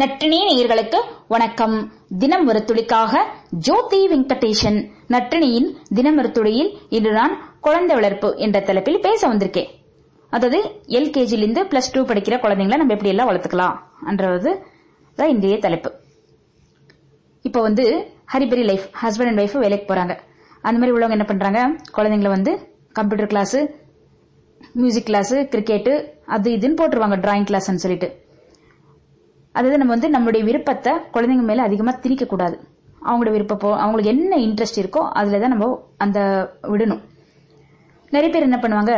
நற்றினே நேயர்களுக்கு வணக்கம். தினம் ஒரு துளிக்காக ஜோதி வெங்கடேஷன் நட்டினியின் தினம் ஒரு துளியில் இன்று நான் குழந்தை வளர்ப்பு என்ற தலைப்பில் பேச வந்திருக்கேன். அதாவது எல்கேஜிலிருந்து பிளஸ் டூ படிக்கிற குழந்தைங்களை நம்ம எப்படி எல்லாம் வளர்த்துக்கலாம் என்றது தான் இன்றைய தலைப்பு. இப்போ வந்து hurry burry life husband and wife வேலைக்கு போறாங்க. அந்த மாதிரி உள்ளவங்க என்ன பண்றாங்க? குழந்தைங்களை வந்து computer class music class cricket அது இதுன்னு போட்டுருவாங்க டிராயிங் கிளாஸ்ன்னு சொல்லிட்டு. அதாவது நம்ம வந்து நம்மளுடைய விருப்பத்தை குழந்தைங்க மேல அதிகமா திணிக்க கூடாது அவங்களோட விருப்பப்போ அவங்களுக்கு என்ன இன்ட்ரெஸ்ட் இருக்கோ அதுல தான் நம்ம அந்த விடணும். நிறைய பேர் என்ன பண்ணுவாங்க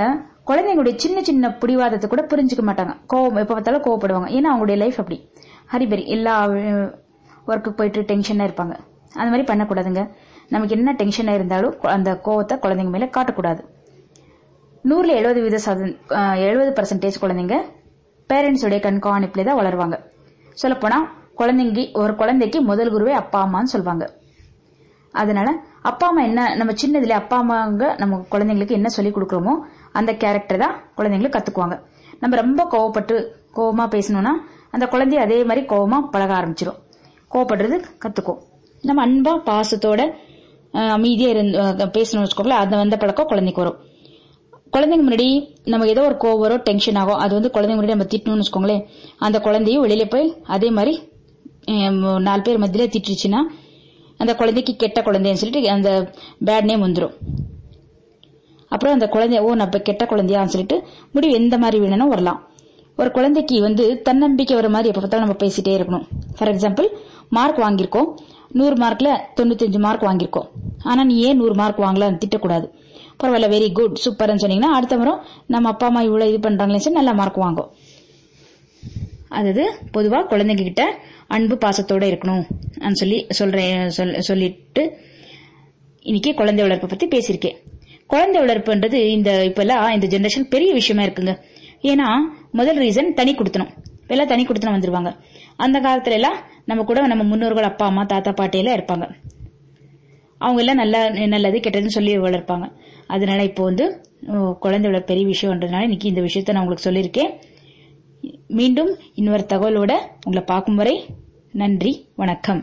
குழந்தைங்களுடைய சின்ன சின்ன பிடிவாதத்தை கூட புரிஞ்சுக்க மாட்டாங்க. கோவம் எப்ப பார்த்தாலும் கோவப்படுவாங்க. ஏன்னா அவங்களுடைய லைஃப் அப்படி. ஹரிபரி எல்லா ஒர்க்குக்கு போயிட்டு டென்ஷனா இருப்பாங்க. அந்த மாதிரி பண்ணக்கூடாதுங்க. நமக்கு என்ன டென்ஷனா இருந்தாலும் அந்த கோவத்தை குழந்தைங்க மேல காட்டக்கூடாது. நூறுல எழுபது வீத எழுபது பர்சன்டேஜ் குழந்தைங்க பேரண்ட்ஸுடைய கண்காணிப்புல தான் வளருவாங்க. சொல்லப்போனால் குழந்தைங்க ஒரு குழந்தைக்கு முதல் குருவே அப்பா அம்மான்னு சொல்லுவாங்க அதனால அப்பா அம்மா என்ன நம்ம சின்னதுல அப்பா அம்மாங்க நம்ம குழந்தைங்களுக்கு என்ன சொல்லி கொடுக்குறோமோ அந்த கேரக்டர் தான் குழந்தைங்களுக்கு கத்துக்குவாங்க. நம்ம ரொம்ப கோவப்பட்டு கோவமா பேசணும்னா அந்த குழந்தைய அதே மாதிரி கோவமா பழக ஆரம்பிச்சிடும் கோவப்படுறது கத்துக்கும். நம்ம அன்பா பாசத்தோட அமைதியா இருந்து பேசணும்னு வச்சுக்கோங்களேன் அந்த வந்த பழக்கம் குழந்தைக்கு வரும். குழந்தைங்க முன்னாடி நம்ம ஏதோ ஒரு கோவம் வரும் டென்ஷன் ஆகும். அது வந்து குழந்தைங்க முன்னாடி நம்ம திட்டணும்னு வச்சுக்கோங்களேன். அந்த குழந்தையும் வெளியில போய் அதே மாதிரி நாலு பேர் மத்தியில திட்டுச்சுன்னா அந்த குழந்தைக்கு கெட்ட குழந்தைன்னு சொல்லிட்டு அந்த பேட் நேம் வந்துடும் அப்புறம் அந்த குழந்தைய ஓ நம்ம கெட்ட குழந்தையான்னு சொல்லிட்டு முடிவு எந்த மாதிரி வேணும்னு வரலாம். ஒரு குழந்தைக்கு வந்து தன்னம்பிக்கை வர மாதிரி எப்ப பார்த்தாலும் நம்ம பேசிட்டே இருக்கணும். ஃபார் எக்ஸாம்பிள் மார்க் வாங்கியிருக்கோம். நூறு மார்க்ல தொண்ணூத்தஞ்சு மார்க் வாங்கியிருக்கோம். ஆனா நீ ஏன் நூறு மார்க் வாங்கலாம்னு திட்டக்கூடாது. பரவாயில்ல வெரி குட் சூப்பர்னு சொன்னீங்கன்னா அடுத்த முறை நம்ம அப்பா அம்மா இவ்வளோ இது பண்றாங்களே சொல்லி நல்ல மார்க் வாங்கும் அதாவது பொதுவாக குழந்தைங்க கிட்ட அன்பு பாசத்தோட இருக்கணும் சொல்லி சொல்றேன் சொல்லிட்டு இன்னைக்கு குழந்தை வளர்ப்பை பத்தி பேசியிருக்கேன். குழந்தை வளர்ப்புன்றது இந்த இப்போல்லாம் இந்த ஜென்ரேஷன் பெரிய விஷயமா இருக்குங்க ஏன்னா முதல் ரீசன் தனி கொடுத்தனும் எல்லாம் தனி கொடுத்தனும் வந்துருவாங்க. அந்த காலத்துல எல்லாம் நம்ம கூட நம்ம முன்னோர்கள் அப்பா அம்மா தாத்தா பாட்டி எல்லாம் இருப்பாங்க. அவங்க எல்லாம் நல்லா நல்லது கெட்டதுன்னு சொல்லி வளர்ப்பாங்க. அதனால இப்போ வந்து குழந்தையோட பெரிய விஷயம்ன்றதுனால இன்னைக்கு இந்த விஷயத்த நான் உங்களுக்கு சொல்லியிருக்கேன். மீண்டும் இன்னொரு தகவலோட உங்களை பார்க்கும் வரை நன்றி வணக்கம்.